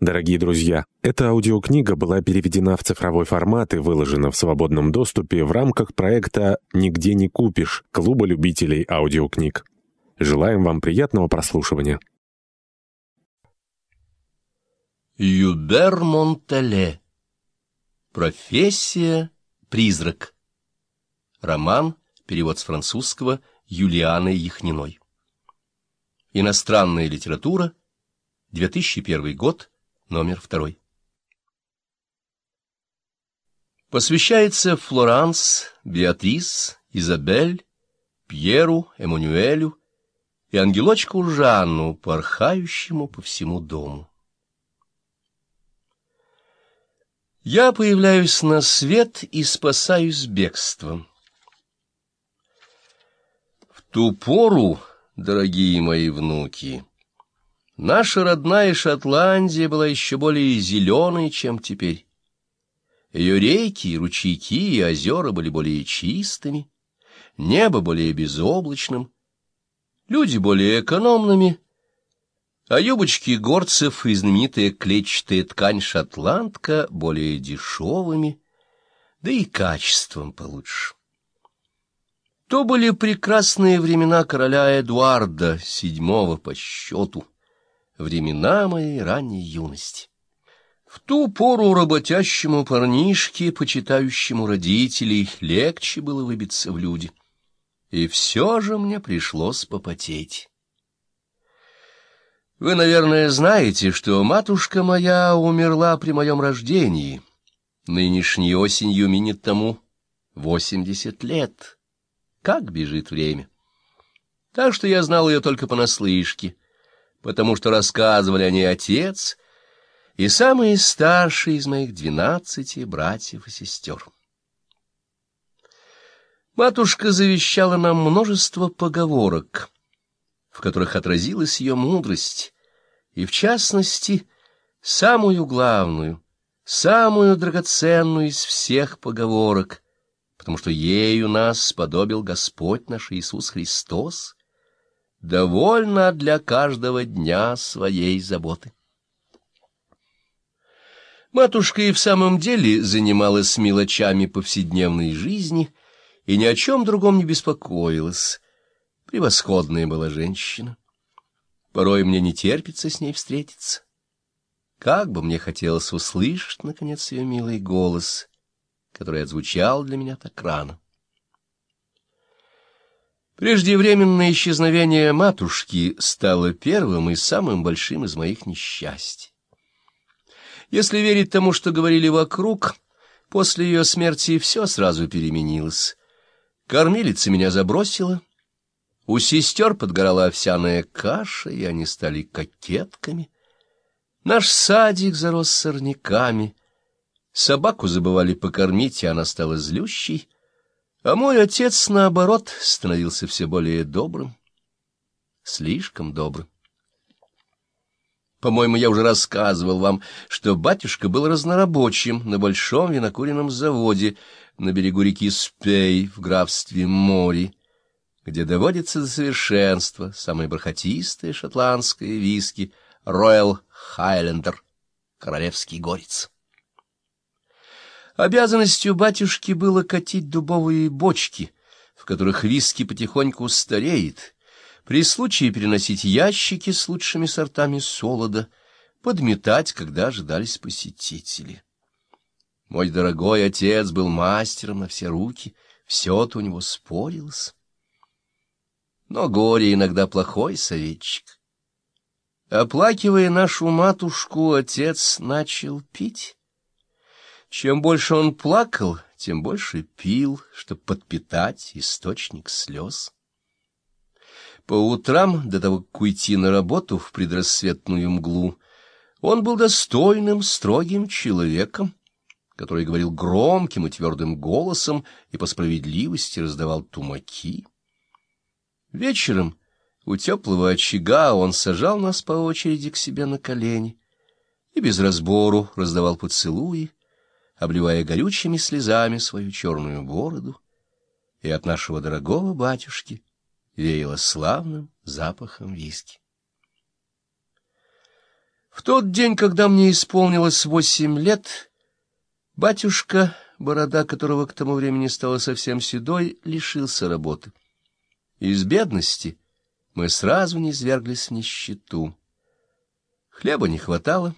Дорогие друзья, эта аудиокнига была переведена в цифровой формат и выложена в свободном доступе в рамках проекта «Нигде не купишь» Клуба любителей аудиокниг. Желаем вам приятного прослушивания. Юбер Монтале. Профессия «Призрак». Роман, перевод с французского Юлианы Яхниной. Иностранная литература, 2001 год, номер второй. Посвящается Флоранс, Беатрис, Изабель, Пьеру, Эммануэлю и ангелочку Жанну, порхающему по всему дому. Я появляюсь на свет и спасаюсь бегством. В ту пору, дорогие мои внуки, Наша родная Шотландия была еще более зеленой, чем теперь. Ее реки, ручейки и озера были более чистыми, небо более безоблачным, люди более экономными, а юбочки горцев и знаменитая клетчатая ткань шотландка более дешевыми, да и качеством получше. То были прекрасные времена короля Эдуарда, седьмого по счету времена моей ранней юности. В ту пору работящему парнишке, почитающему родителей, легче было выбиться в люди. И все же мне пришлось попотеть. Вы, наверное, знаете, что матушка моя умерла при моем рождении. Нынешней осенью минет тому восемьдесят лет. Как бежит время! Так что я знал ее только понаслышке потому что рассказывали о ней отец и самые старшие из моих двенадцати братьев и сестер. Матушка завещала нам множество поговорок, в которых отразилась ее мудрость, и, в частности, самую главную, самую драгоценную из всех поговорок, потому что ею нас сподобил Господь наш Иисус Христос — довольно для каждого дня своей заботы. Матушка и в самом деле занималась мелочами повседневной жизни и ни о чем другом не беспокоилась. Превосходная была женщина. Порой мне не терпится с ней встретиться. Как бы мне хотелось услышать, наконец, ее милый голос, который отзвучал для меня так рано. Преждевременное исчезновение матушки стало первым и самым большим из моих несчастий. Если верить тому, что говорили вокруг, после ее смерти все сразу переменилось. Кормилица меня забросила, у сестер подгорала овсяная каша, и они стали кокетками. Наш садик зарос сорняками, собаку забывали покормить, и она стала злющей, а мой отец, наоборот, становился все более добрым, слишком добрым. По-моему, я уже рассказывал вам, что батюшка был разнорабочим на большом винокуренном заводе на берегу реки Спей в графстве Мори, где доводится до совершенства самое бархатистое шотландское виски Royal Highlander, королевский горец. Обязанностью батюшки было катить дубовые бочки, в которых виски потихоньку стареет, при случае переносить ящики с лучшими сортами солода, подметать, когда ожидались посетители. Мой дорогой отец был мастером на все руки, все-то у него спорилось. Но горе иногда плохой советчик. Оплакивая нашу матушку, отец начал пить. Чем больше он плакал, тем больше пил, чтобы подпитать источник слез. По утрам, до того, как уйти на работу в предрассветную мглу, он был достойным, строгим человеком, который говорил громким и твердым голосом и по справедливости раздавал тумаки. Вечером у теплого очага он сажал нас по очереди к себе на колени и без разбору раздавал поцелуи, обливая горючими слезами свою черную бороду, и от нашего дорогого батюшки веяло славным запахом виски. В тот день, когда мне исполнилось восемь лет, батюшка, борода которого к тому времени стала совсем седой, лишился работы. Из бедности мы сразу не изверглись в нищету. Хлеба не хватало,